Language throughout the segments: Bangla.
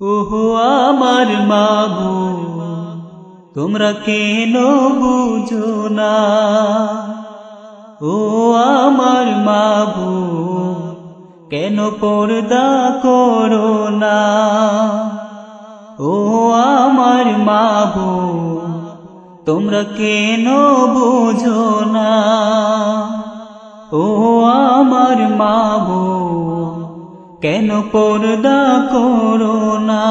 ওহো আমার মাবু তোমরা কেন বুঝো না? ও আমার মাবু কেন পর্দা করো না? ও আমার মাবু তোমরা কেন বুঝো না? ও আমার মাবু কেন পর্দা করো না?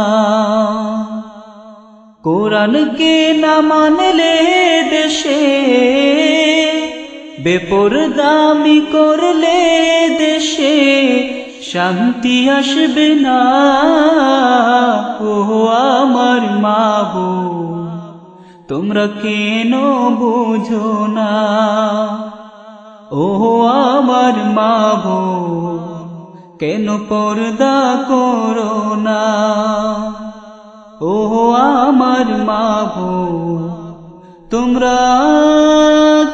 কোরআনকে না মানলে দেশে বেপরদামি করলে দেশে শান্তি আসবে না। ও আমার মাবু তোমরা কেন বোঝো না? ও আমার মাবু কেন পর্দা করো না? ও আমার মাবু তোমরা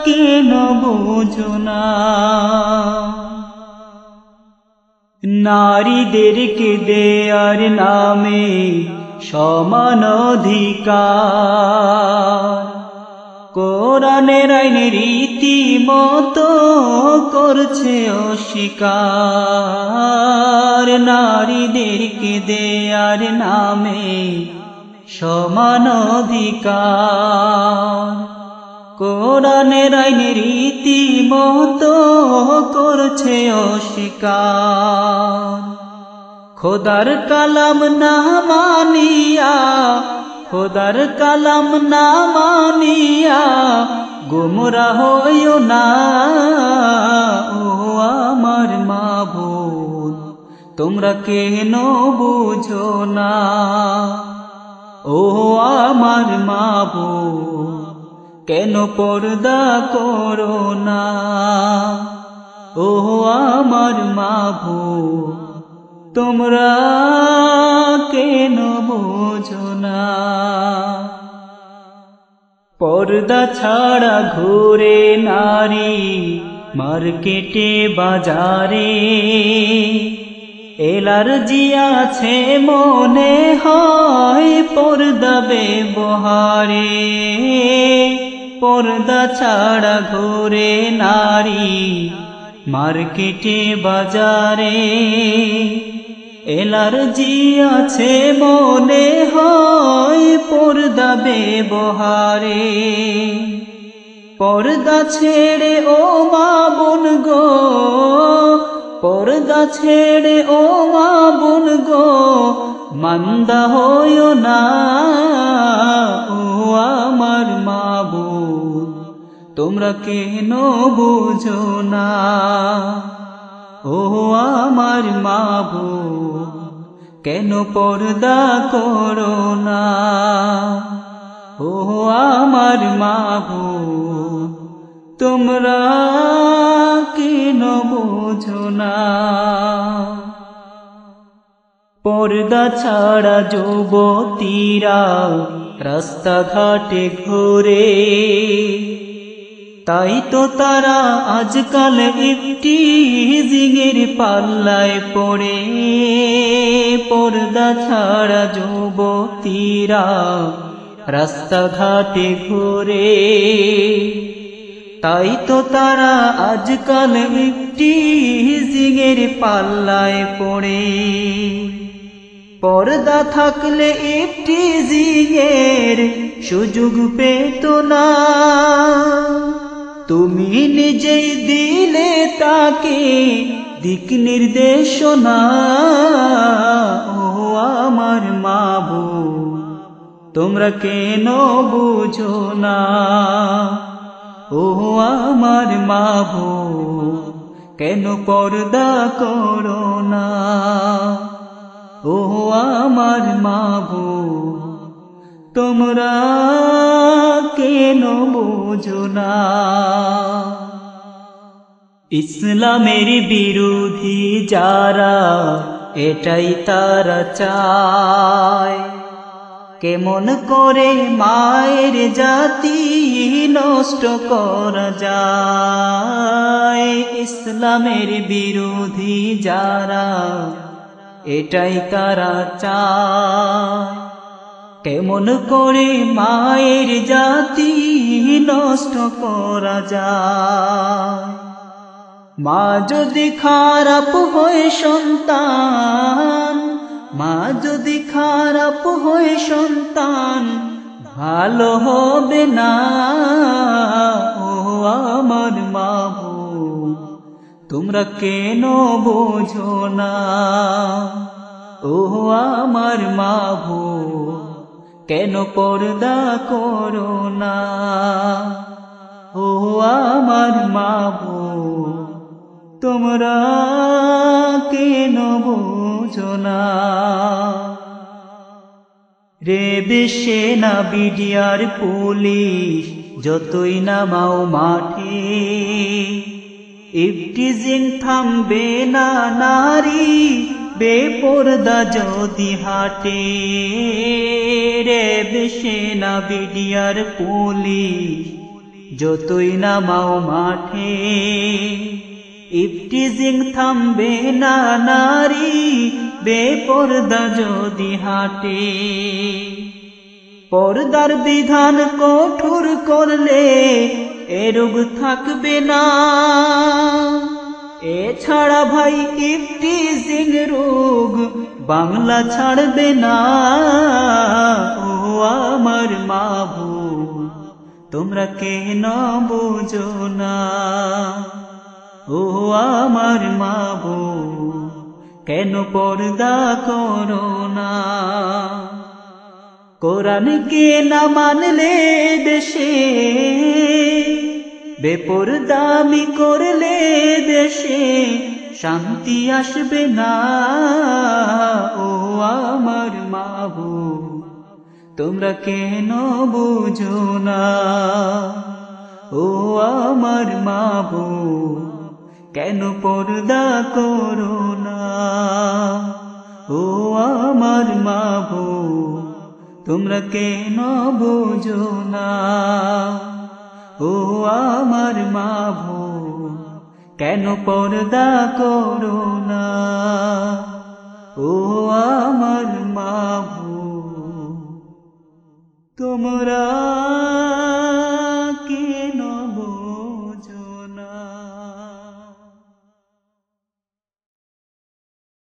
কেন বুঝো না? নারীদেরকে দেয়ার নামে সমান অধিকার। কোরআনের আইনে রীতি মতো করছে অস্বীকার। নারীদেরকে দেয়ার নামে সমান অধিকার। কোরআনের রীতি মতো করছে অস্বীকার। খোদার কালাম না মানিয়া খোদার কালাম না মানিয়া, গুমরা হইও না। ও আমার মাবুদ তোমরা কেন বুঝো না? ও আমার মাবুদ কেন পর্দা করো না? ও আমার মাবুদ তোমরা কেন বোঝো পর্দা ছাড়া ঘুরে নারী মার্কেটে, বাজারে। এলার্জি আছে মনে হয় পর্দা ব্যবহারে। পর্দা ছাড়া ঘুরে নারী মার্কেটে, বাজারে। এলার্জি আছে মনে হয় পর্দা ব্যবহারে। পর্দা ছেড়ে ও মা বোন গো, পর্দা ছেড়ে ও মা বোন গো, মন্দা হইও না, ও আমার মা বোন তোমরা কেন বুঝো না? ও আমার মাবু কেন পর্দা করো না? ও আমার মাবু তোমরা কেন বুঝো না? পর্দা ছাড়া যুবতীরা রাস্তাঘাটে ঘুরে তাই তো তারা আজকাল একটি জিঙের পাল্লায় পড়ে। পর্দা ছাড়া যুবতীরা রাস্তাঘাটে ঘুরে। তাই তো তারা আজকাল একটি জিঙের পাল্লায় পড়ে। পর্দা থাকলে একটি জিঙের সুযোগ পেত না। তুমি নিজেই দিলে তাকে, দিক নির্দেশনা। ও আমার মাবু তোমরা কেন বুঝো না? ও আমার মাবু কেন পর্দা করো না? ও আমার মাবু তোমরা কেন বোঝো না? ইসলামের বিরোধী যারা, এটাই তারা চায়। কেমন করে মায়ের জাতি নষ্ট করা যায়? ইসলামের বিরোধী যারা, এটাই তারা চায়। কেমন করে মায়ের জাতি নষ্ট করা যায়? মা যদি খারাপ হয়ে সন্তান, মা যদি খারাপ হয়ে সন্তান, ভালো হবে না। ও আমার মা তোমরা কেন বোঝো না? ও আমার মা কেন পর্দা করো না? ও আমার মা তোমরা কেন বোঝো না? রে বেশে না বিডিয়ার পুলিশ, যতই নামাও মাঠে। ইফটিজিং থামবে না নারী বেপরদা যদি হাটে। রে বেশে না বিডিয়ার পুলিশ যতই নামাও মাঠে। ইফটিজিং থামবে না নারী, বেপরদা যদি হাটে। পর্দার বিধান কঠোর করলে এ রোগ থাকবে না। এছাড়া ভাই ইফটিজিং রোগ বাংলা ছাড়বে না। ও আমার মা তোমরা কেন বুঝো না? ও আমার মা কেন পর্দা করো না? কোরআনকে না মানলে দেশে বেপর দামি করলে দেশে শান্তি আসবে না। ও আমার মাবু তোমরা কেন বুঝো না? ও আমার মাবু কেন পর্দা করো না? ও আমার মাবু তোমরা কেন বোঝো না? ও আমার মা ভো কেন পর্দা করো না? ও আমার মা ভো তোমরা